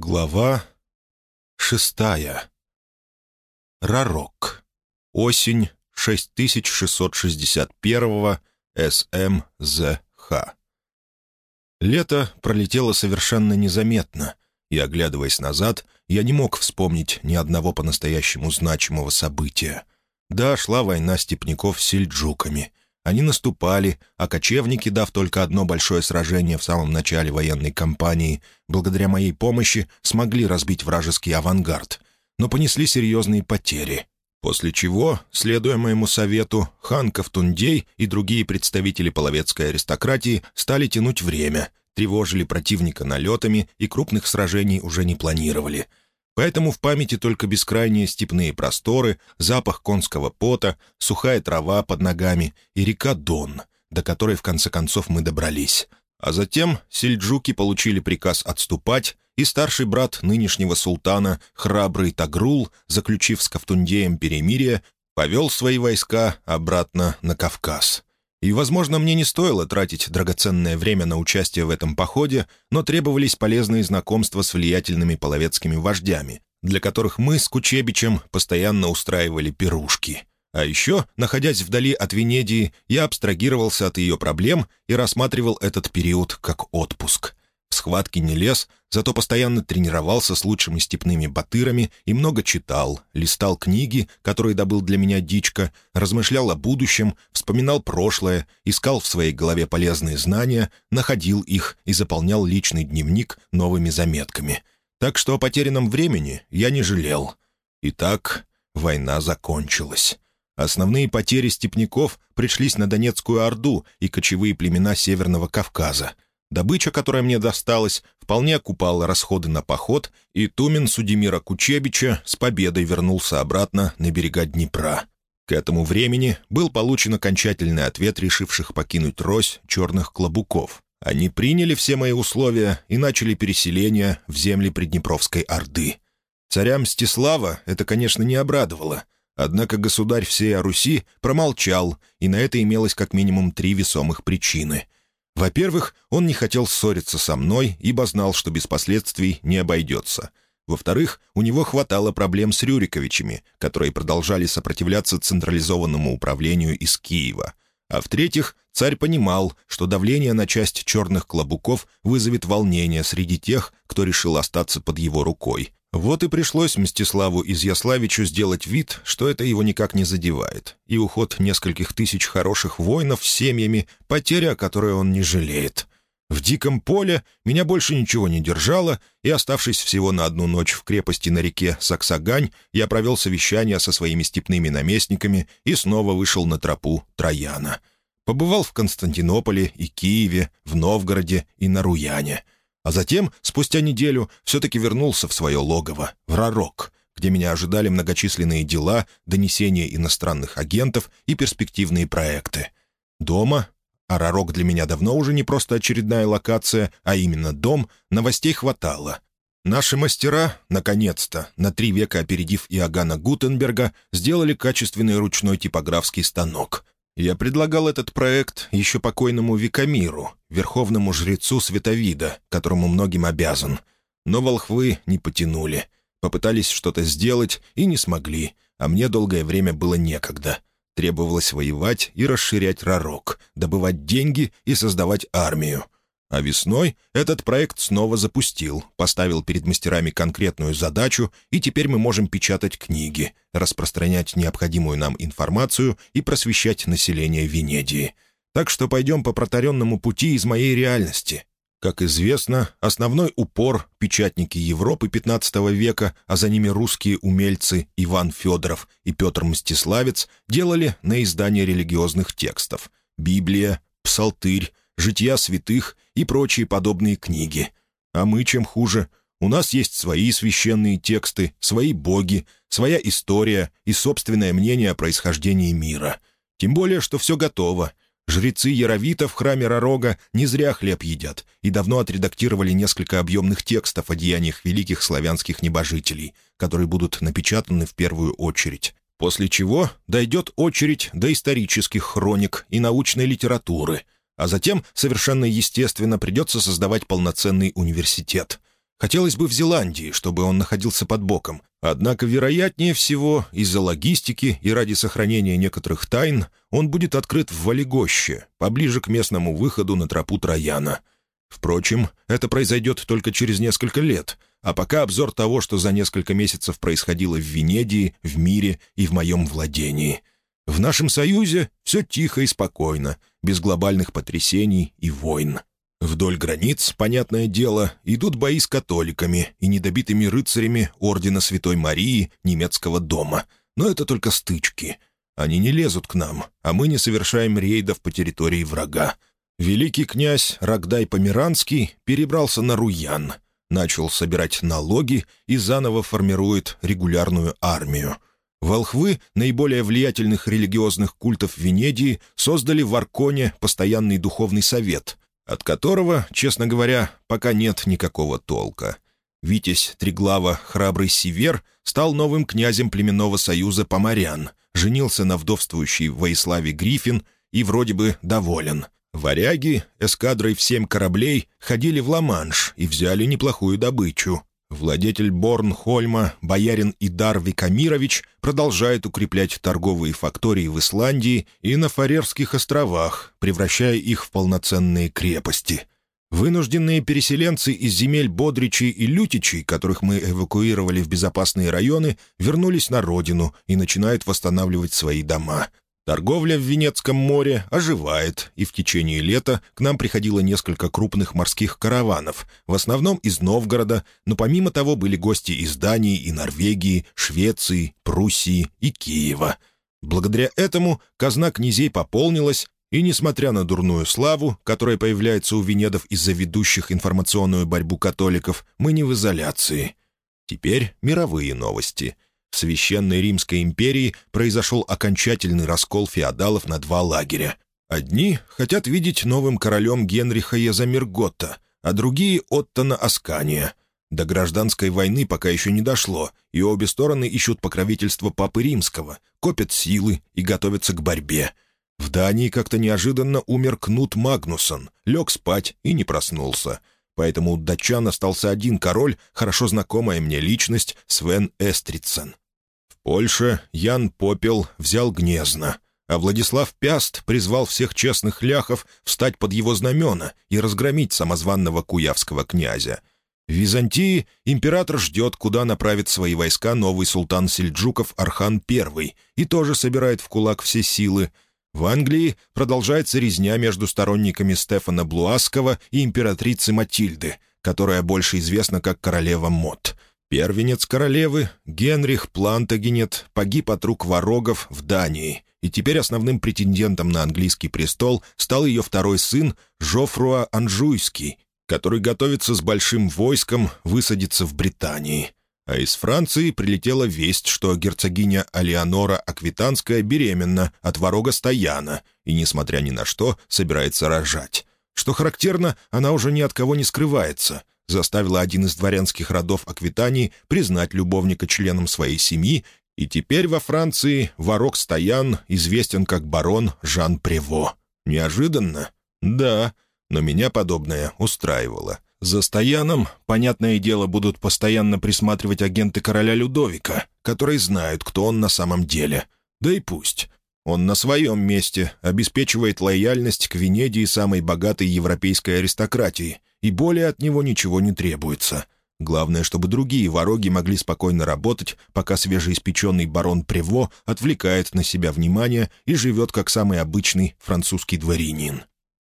Глава шестая. Рарок. Осень 6661 СМЗХ. Лето пролетело совершенно незаметно, и, оглядываясь назад, я не мог вспомнить ни одного по-настоящему значимого события. Да, шла война степняков с сельджуками — они наступали, а кочевники, дав только одно большое сражение в самом начале военной кампании, благодаря моей помощи смогли разбить вражеский авангард, но понесли серьезные потери. После чего, следуя моему совету, хан Ковтундей и другие представители половецкой аристократии стали тянуть время, тревожили противника налетами и крупных сражений уже не планировали — Поэтому в памяти только бескрайние степные просторы, запах конского пота, сухая трава под ногами и река Дон, до которой в конце концов мы добрались. А затем сельджуки получили приказ отступать, и старший брат нынешнего султана, храбрый Тагрул, заключив с Ковтундеем перемирие, повел свои войска обратно на Кавказ. И, возможно, мне не стоило тратить драгоценное время на участие в этом походе, но требовались полезные знакомства с влиятельными половецкими вождями, для которых мы с Кучебичем постоянно устраивали пирушки. А еще, находясь вдали от Венедии, я абстрагировался от ее проблем и рассматривал этот период как отпуск. В схватки не лез, зато постоянно тренировался с лучшими степными батырами и много читал, листал книги, которые добыл для меня дичка, размышлял о будущем, вспоминал прошлое, искал в своей голове полезные знания, находил их и заполнял личный дневник новыми заметками. Так что о потерянном времени я не жалел. Итак, война закончилась. Основные потери степняков пришлись на Донецкую Орду и кочевые племена Северного Кавказа — Добыча, которая мне досталась, вполне окупала расходы на поход, и Тумен Судемира Кучебича с победой вернулся обратно на берега Днепра. К этому времени был получен окончательный ответ решивших покинуть Рось черных клобуков. Они приняли все мои условия и начали переселение в земли Приднепровской Орды. Царя Мстислава это, конечно, не обрадовало, однако государь всей Руси промолчал, и на это имелось как минимум три весомых причины — во-первых, он не хотел ссориться со мной, ибо знал, что без последствий не обойдется. Во-вторых, у него хватало проблем с Рюриковичами, которые продолжали сопротивляться централизованному управлению из Киева. А в-третьих, царь понимал, что давление на часть черных клобуков вызовет волнение среди тех, кто решил остаться под его рукой, вот и пришлось Мстиславу Изяславичу сделать вид, что это его никак не задевает, и уход нескольких тысяч хороших воинов с семьями — потеря, которой он не жалеет. В диком поле меня больше ничего не держало, и, оставшись всего на одну ночь в крепости на реке Саксагань, я провел совещание со своими степными наместниками и снова вышел на тропу Трояна. Побывал в Константинополе и Киеве, в Новгороде и на Руяне — а затем, спустя неделю, все-таки вернулся в свое логово, в Рарок, где меня ожидали многочисленные дела, донесения иностранных агентов и перспективные проекты. Дома, а Рарок для меня давно уже не просто очередная локация, а именно дом, новостей хватало. Наши мастера, наконец-то, на три века опередив Иоганна Гутенберга, сделали качественный ручной типографский станок — я предлагал этот проект еще покойному Викамиру, верховному жрецу Световида, которому многим обязан. Но волхвы не потянули. Попытались что-то сделать и не смогли, а мне долгое время было некогда. Требовалось воевать и расширять Ророк, добывать деньги и создавать армию — а весной этот проект снова запустил, поставил перед мастерами конкретную задачу, и теперь мы можем печатать книги, распространять необходимую нам информацию и просвещать население Венедии. Так что пойдем по протаренному пути из моей реальности. Как известно, основной упор печатники Европы XV века, а за ними русские умельцы Иван Федоров и Петр Мстиславец делали на издание религиозных текстов — Библия, Псалтырь, жития святых и прочие подобные книги. А мы чем хуже? У нас есть свои священные тексты, свои боги, своя история и собственное мнение о происхождении мира. Тем более, что все готово. Жрецы Яровита в храме Ророга не зря хлеб едят и давно отредактировали несколько объемных текстов о деяниях великих славянских небожителей, которые будут напечатаны в первую очередь. После чего дойдет очередь до исторических хроник и научной литературы — а затем, совершенно естественно, придется создавать полноценный университет. Хотелось бы в Зеландии, чтобы он находился под боком. Однако, вероятнее всего, из-за логистики и ради сохранения некоторых тайн он будет открыт в Валегоще, поближе к местному выходу на тропу Трояна. Впрочем, это произойдет только через несколько лет, а пока обзор того, что за несколько месяцев происходило в Венедии, в мире и в моем владении. В нашем союзе все тихо и спокойно, без глобальных потрясений и войн. Вдоль границ, понятное дело, идут бои с католиками и недобитыми рыцарями Ордена Святой Марии немецкого дома. Но это только стычки. Они не лезут к нам, а мы не совершаем рейдов по территории врага. Великий князь Рогдай Померанский перебрался на Руян, начал собирать налоги и заново формирует регулярную армию. Волхвы наиболее влиятельных религиозных культов Венедии создали в Арконе постоянный духовный совет, от которого, честно говоря, пока нет никакого толка. Витязь Триглава Храбрый Север стал новым князем племенного союза Поморян, женился на вдовствующей Воиславе Гриффин и вроде бы доволен. Варяги эскадрой в семь кораблей ходили в Ла-Манш и взяли неплохую добычу. Владетель Борнхольма, боярин Идар Викамирович, продолжает укреплять торговые фактории в Исландии и на Фарерских островах, превращая их в полноценные крепости. Вынужденные переселенцы из земель Бодричей и Лютичей, которых мы эвакуировали в безопасные районы, вернулись на родину и начинают восстанавливать свои дома. Торговля в Венецком море оживает, и в течение лета к нам приходило несколько крупных морских караванов, в основном из Новгорода, но помимо того были гости из Дании и Норвегии, Швеции, Пруссии и Киева. Благодаря этому казна князей пополнилась, и, несмотря на дурную славу, которая появляется у венедов из-за ведущих информационную борьбу католиков, мы не в изоляции. Теперь мировые новости — в Священной Римской империи произошел окончательный раскол феодалов на два лагеря. Одни хотят видеть новым королем Генриха Язамирготта, а другие — Оттона Аскания. До гражданской войны пока еще не дошло, и обе стороны ищут покровительство Папы Римского, копят силы и готовятся к борьбе. В Дании как-то неожиданно умер Кнут Магнусон, лег спать и не проснулся — поэтому у датчан остался один король, хорошо знакомая мне личность, Свен Эстрицен. В Польше Ян Попел взял Гнезно, а Владислав Пяст призвал всех честных ляхов встать под его знамена и разгромить самозванного куявского князя. В Византии император ждет, куда направит свои войска новый султан Сельджуков Архан I и тоже собирает в кулак все силы — в Англии продолжается резня между сторонниками Стефана Блуаского и императрицы Матильды, которая больше известна как королева Мот. Первенец королевы, Генрих Плантагенет, погиб от рук ворогов в Дании, и теперь основным претендентом на английский престол стал ее второй сын Жофруа Анжуйский, который готовится с большим войском высадиться в Британии а из Франции прилетела весть, что герцогиня Алеонора Аквитанская беременна от ворога Стояна и, несмотря ни на что, собирается рожать. Что характерно, она уже ни от кого не скрывается, заставила один из дворянских родов Аквитании признать любовника членом своей семьи, и теперь во Франции ворог Стоян известен как барон Жан Прево. Неожиданно? Да, но меня подобное устраивало. За Стояном, понятное дело, будут постоянно присматривать агенты короля Людовика, которые знают, кто он на самом деле. Да и пусть. Он на своем месте обеспечивает лояльность к Венедии самой богатой европейской аристократии, и более от него ничего не требуется. Главное, чтобы другие вороги могли спокойно работать, пока свежеиспеченный барон Прево отвлекает на себя внимание и живет как самый обычный французский дворянин.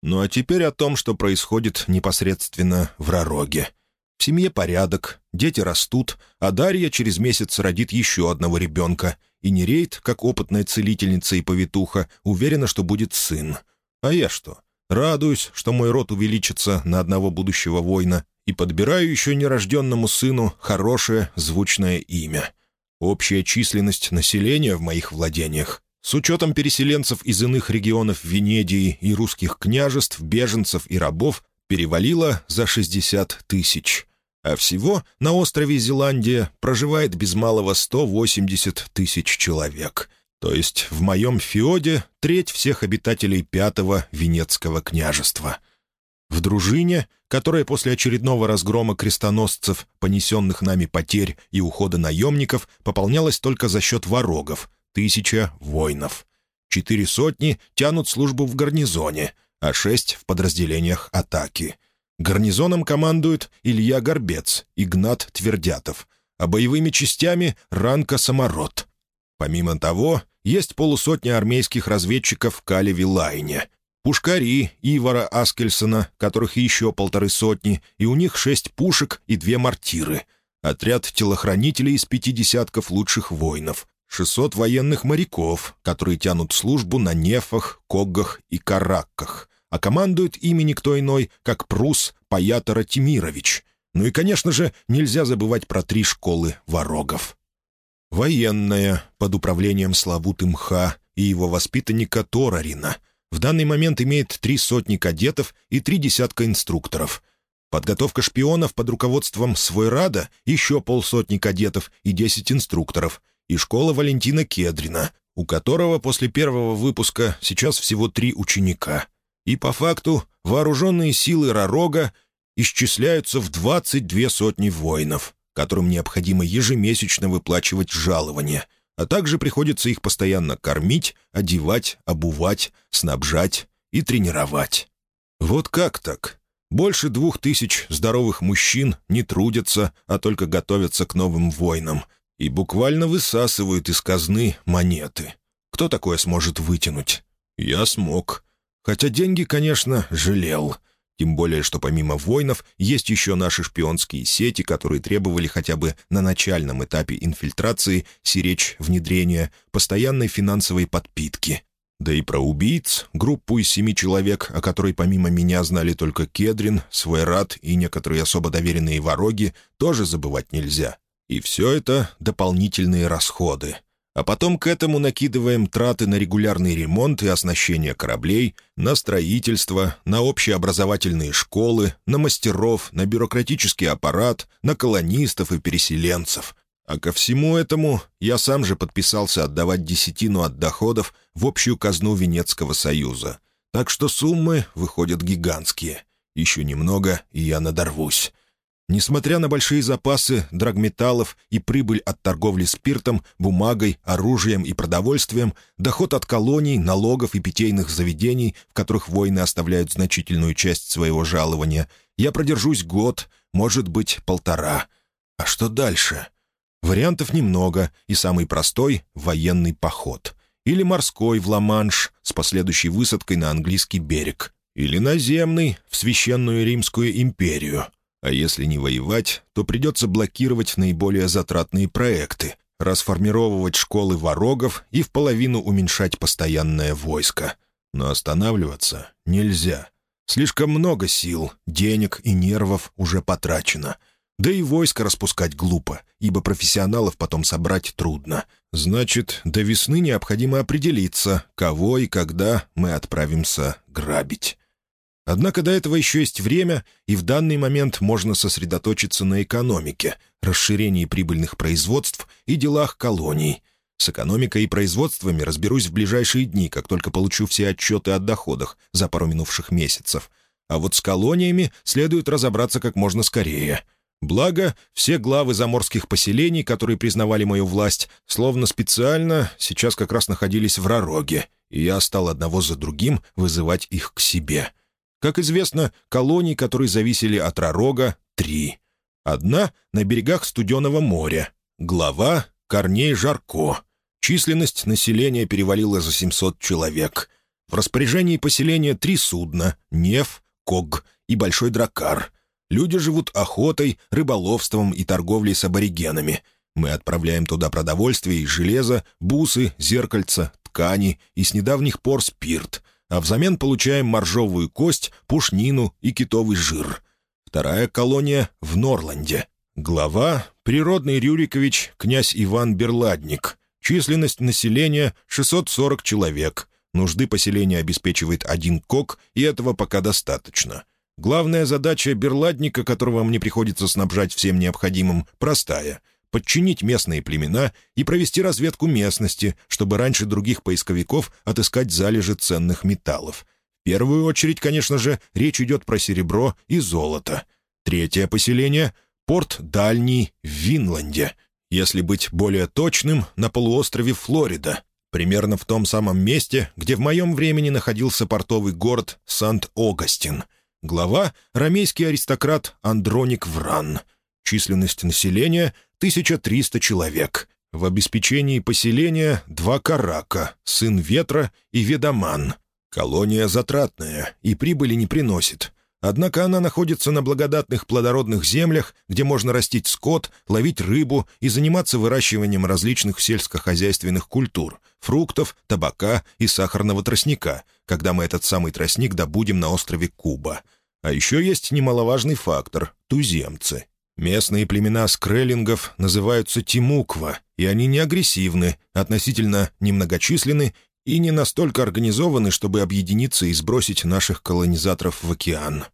Ну а теперь о том, что происходит непосредственно в Ророге. В семье порядок, дети растут, а Дарья через месяц родит еще одного ребенка, и Нерейт, как опытная целительница и повитуха, уверена, что будет сын. А я что? Радуюсь, что мой род увеличится на одного будущего воина, и подбираю еще нерожденному сыну хорошее, звучное имя. Общая численность населения в моих владениях с учетом переселенцев из иных регионов Венедии и русских княжеств, беженцев и рабов, перевалило за 60 тысяч. А всего на острове Зеландия проживает без малого 180 тысяч человек. То есть в моем феоде треть всех обитателей пятого Венецкого княжества. В дружине, которая после очередного разгрома крестоносцев, понесенных нами потерь и ухода наемников, пополнялась только за счет ворогов — тысяча воинов. Четыре сотни тянут службу в гарнизоне, а шесть — в подразделениях атаки. Гарнизоном командуют Илья Горбец, Игнат Твердятов, а боевыми частями — Ранка Самород. Помимо того, есть полусотня армейских разведчиков в Кале-Вилайне, пушкари Ивара Аскельсона, которых еще полторы сотни, и у них шесть пушек и две мортиры, отряд телохранителей из пяти десятков лучших воинов, 600 военных моряков, которые тянут службу на Нефах, Коггах и Каракках, а командует ими никто иной, как Прус Паятора Тимирович. Ну и, конечно же, нельзя забывать про три школы ворогов. Военная, под управлением Славуты Мха и его воспитанника Торарина, в данный момент имеет три сотни кадетов и три десятка инструкторов. Подготовка шпионов под руководством Свойрада — еще полсотни кадетов и десять инструкторов — и школа Валентина Кедрина, у которого после первого выпуска сейчас всего три ученика. И по факту вооруженные силы Ророга исчисляются в 22 сотни воинов, которым необходимо ежемесячно выплачивать жалования, а также приходится их постоянно кормить, одевать, обувать, снабжать и тренировать. Вот как так? Больше двух тысяч здоровых мужчин не трудятся, а только готовятся к новым войнам, и буквально высасывают из казны монеты. Кто такое сможет вытянуть? Я смог. Хотя деньги, конечно, жалел. Тем более, что помимо воинов есть еще наши шпионские сети, которые требовали хотя бы на начальном этапе инфильтрации, сиречь внедрения, постоянной финансовой подпитки. Да и про убийц, группу из семи человек, о которой помимо меня знали только Кедрин, Свайрат и некоторые особо доверенные вороги, тоже забывать нельзя. И все это дополнительные расходы. А потом к этому накидываем траты на регулярный ремонт и оснащение кораблей, на строительство, на общеобразовательные школы, на мастеров, на бюрократический аппарат, на колонистов и переселенцев. А ко всему этому я сам же подписался отдавать десятину от доходов в общую казну Венецкого союза. Так что суммы выходят гигантские. Еще немного, и я надорвусь. Несмотря на большие запасы драгметаллов и прибыль от торговли спиртом, бумагой, оружием и продовольствием, доход от колоний, налогов и питейных заведений, в которых воины оставляют значительную часть своего жалования, я продержусь год, может быть, полтора. А что дальше? Вариантов немного, и самый простой — военный поход. Или морской в Ла-Манш с последующей высадкой на английский берег. Или наземный в Священную Римскую империю — а если не воевать, то придется блокировать наиболее затратные проекты, расформировывать школы ворогов и в половину уменьшать постоянное войско. Но останавливаться нельзя. Слишком много сил, денег и нервов уже потрачено. Да и войско распускать глупо, ибо профессионалов потом собрать трудно. Значит, до весны необходимо определиться, кого и когда мы отправимся грабить. Однако до этого еще есть время, и в данный момент можно сосредоточиться на экономике, расширении прибыльных производств и делах колоний. С экономикой и производствами разберусь в ближайшие дни, как только получу все отчеты о доходах за пару минувших месяцев. А вот с колониями следует разобраться как можно скорее. Благо, все главы заморских поселений, которые признавали мою власть, словно специально сейчас как раз находились в Ророге, и я стал одного за другим вызывать их к себе — как известно, колоний, которые зависели от Ророга, три. Одна — на берегах Студенного моря. Глава — Корней Жарко. Численность населения перевалила за 700 человек. В распоряжении поселения три судна — Неф, Ког и Большой Дракар. Люди живут охотой, рыболовством и торговлей с аборигенами. Мы отправляем туда продовольствие и железо, бусы, зеркальца, ткани и с недавних пор спирт — а взамен получаем моржовую кость, пушнину и китовый жир. Вторая колония в Норланде. Глава — природный Рюрикович, князь Иван Берладник. Численность населения — 640 человек. Нужды поселения обеспечивает один кок, и этого пока достаточно. Главная задача Берладника, которого мне приходится снабжать всем необходимым, простая — подчинить местные племена и провести разведку местности, чтобы раньше других поисковиков отыскать залежи ценных металлов. В первую очередь, конечно же, речь идет про серебро и золото. Третье поселение — порт Дальний в Винланде. Если быть более точным, на полуострове Флорида, примерно в том самом месте, где в моем времени находился портовый город Сант-Огастин. Глава — ромейский аристократ Андроник Вран. Численность населения — 1300 человек. В обеспечении поселения два карака, сын ветра и ведоман. Колония затратная и прибыли не приносит. Однако она находится на благодатных плодородных землях, где можно растить скот, ловить рыбу и заниматься выращиванием различных сельскохозяйственных культур — фруктов, табака и сахарного тростника, когда мы этот самый тростник добудем на острове Куба. А еще есть немаловажный фактор — туземцы. Местные племена скреллингов называются Тимуква, и они не агрессивны, относительно немногочисленны и не настолько организованы, чтобы объединиться и сбросить наших колонизаторов в океан.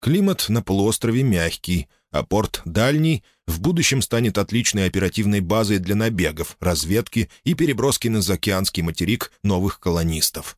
Климат на полуострове мягкий, а порт дальний в будущем станет отличной оперативной базой для набегов, разведки и переброски на заокеанский материк новых колонистов.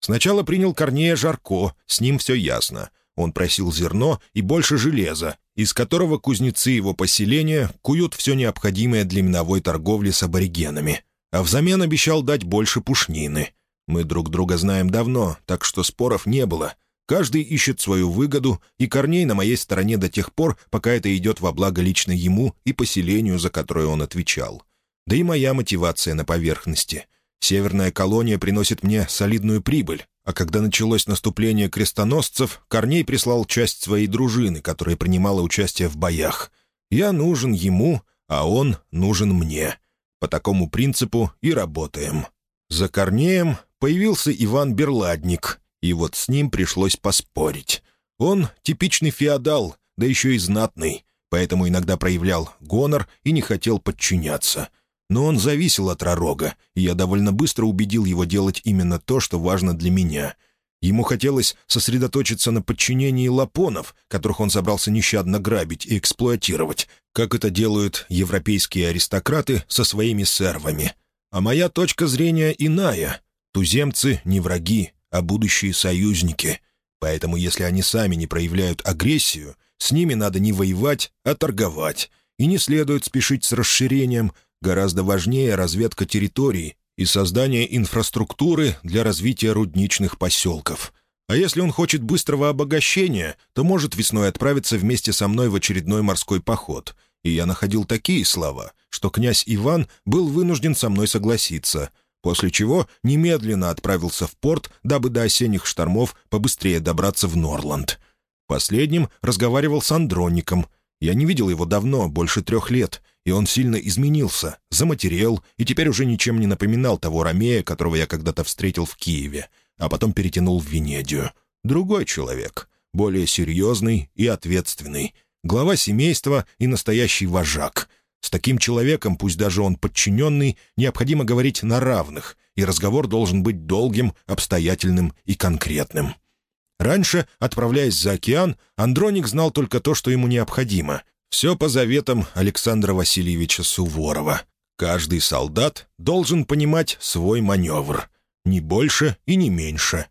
Сначала принял Корнея Жарко, с ним все ясно. Он просил зерно и больше железа, из которого кузнецы его поселения куют все необходимое для миновой торговли с аборигенами. А взамен обещал дать больше пушнины. Мы друг друга знаем давно, так что споров не было. Каждый ищет свою выгоду, и Корней на моей стороне до тех пор, пока это идет во благо лично ему и поселению, за которое он отвечал. Да и моя мотивация на поверхности. Северная колония приносит мне солидную прибыль, а когда началось наступление крестоносцев, Корней прислал часть своей дружины, которая принимала участие в боях. Я нужен ему, а он нужен мне. По такому принципу и работаем. За Корнеем появился Иван Берладник, и вот с ним пришлось поспорить. Он типичный феодал, да еще и знатный, поэтому иногда проявлял гонор и не хотел подчиняться. Но он зависел от Ророга, и я довольно быстро убедил его делать именно то, что важно для меня. Ему хотелось сосредоточиться на подчинении лапонов, которых он собрался нещадно грабить и эксплуатировать, как это делают европейские аристократы со своими сервами. А моя точка зрения иная. Туземцы не враги, а будущие союзники. Поэтому если они сами не проявляют агрессию, с ними надо не воевать, а торговать. И не следует спешить с расширением – Гораздо важнее разведка территории и создание инфраструктуры для развития рудничных поселков. А если он хочет быстрого обогащения, то может весной отправиться вместе со мной в очередной морской поход. И я находил такие слова, что князь Иван был вынужден со мной согласиться, после чего немедленно отправился в порт, дабы до осенних штормов побыстрее добраться в Норланд. Последним разговаривал с Андроником. Я не видел его давно, больше трех лет, и он сильно изменился, заматерел и теперь уже ничем не напоминал того Ромея, которого я когда-то встретил в Киеве, а потом перетянул в Венедию. Другой человек, более серьезный и ответственный, глава семейства и настоящий вожак. С таким человеком, пусть даже он подчиненный, необходимо говорить на равных, и разговор должен быть долгим, обстоятельным и конкретным. Раньше, отправляясь за океан, Андроник знал только то, что ему необходимо, все по заветам Александра Васильевича Суворова. Каждый солдат должен понимать свой маневр. Ни больше и не меньше.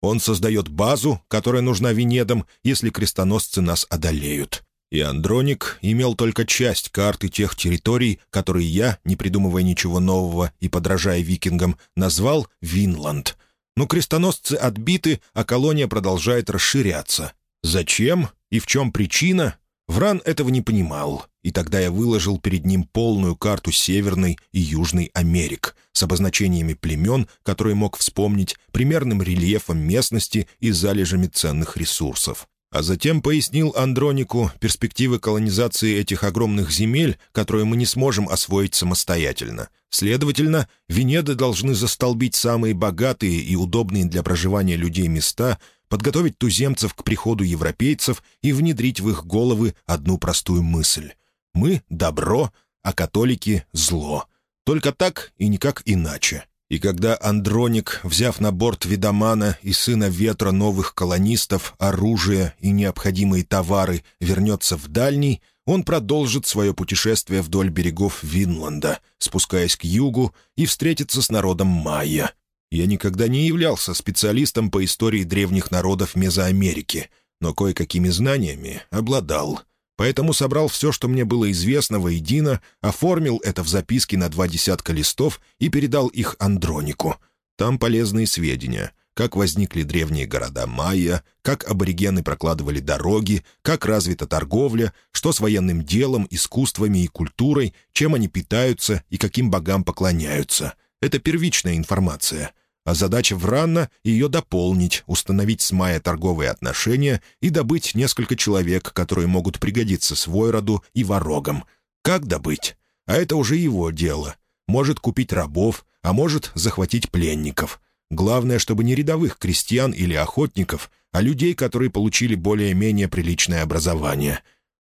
Он создает базу, которая нужна Венедам, если крестоносцы нас одолеют. И Андроник имел только часть карты тех территорий, которые я, не придумывая ничего нового и подражая викингам, назвал Винланд. Но крестоносцы отбиты, а колония продолжает расширяться. Зачем и в чем причина, Вран этого не понимал, и тогда я выложил перед ним полную карту Северной и Южной Америк с обозначениями племен, которые мог вспомнить, примерным рельефом местности и залежами ценных ресурсов. А затем пояснил Андронику перспективы колонизации этих огромных земель, которые мы не сможем освоить самостоятельно. Следовательно, Венеды должны застолбить самые богатые и удобные для проживания людей места, подготовить туземцев к приходу европейцев и внедрить в их головы одну простую мысль. Мы — добро, а католики — зло. Только так и никак иначе. И когда Андроник, взяв на борт Видомана и сына ветра новых колонистов, оружие и необходимые товары, вернется в дальний, он продолжит свое путешествие вдоль берегов Винланда, спускаясь к югу, и встретится с народом майя. Я никогда не являлся специалистом по истории древних народов Мезоамерики, но кое-какими знаниями обладал. Поэтому собрал все, что мне было известно воедино, оформил это в записке на два десятка листов и передал их Андронику. Там полезные сведения — как возникли древние города майя, как аборигены прокладывали дороги, как развита торговля, что с военным делом, искусствами и культурой, чем они питаются и каким богам поклоняются. Это первичная информация. А задача Вранна — ее дополнить, установить с Майя торговые отношения и добыть несколько человек, которые могут пригодиться Свойроду и Ворогам. Как добыть? А это уже его дело. Может купить рабов, а может захватить пленников — Главное, чтобы не рядовых крестьян или охотников, а людей, которые получили более-менее приличное образование.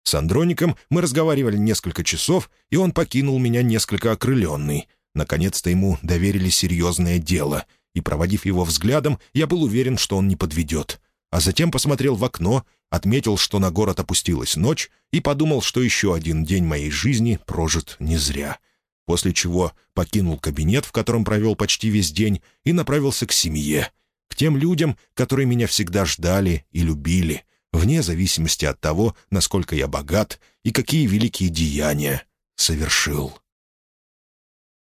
С Андроником мы разговаривали несколько часов, и он покинул меня несколько окрыленный. Наконец-то ему доверили серьезное дело, и, проводив его взглядом, я был уверен, что он не подведет. А затем посмотрел в окно, отметил, что на город опустилась ночь, и подумал, что еще один день моей жизни прожит не зря после чего покинул кабинет, в котором провел почти весь день, и направился к семье, к тем людям, которые меня всегда ждали и любили, вне зависимости от того, насколько я богат и какие великие деяния совершил.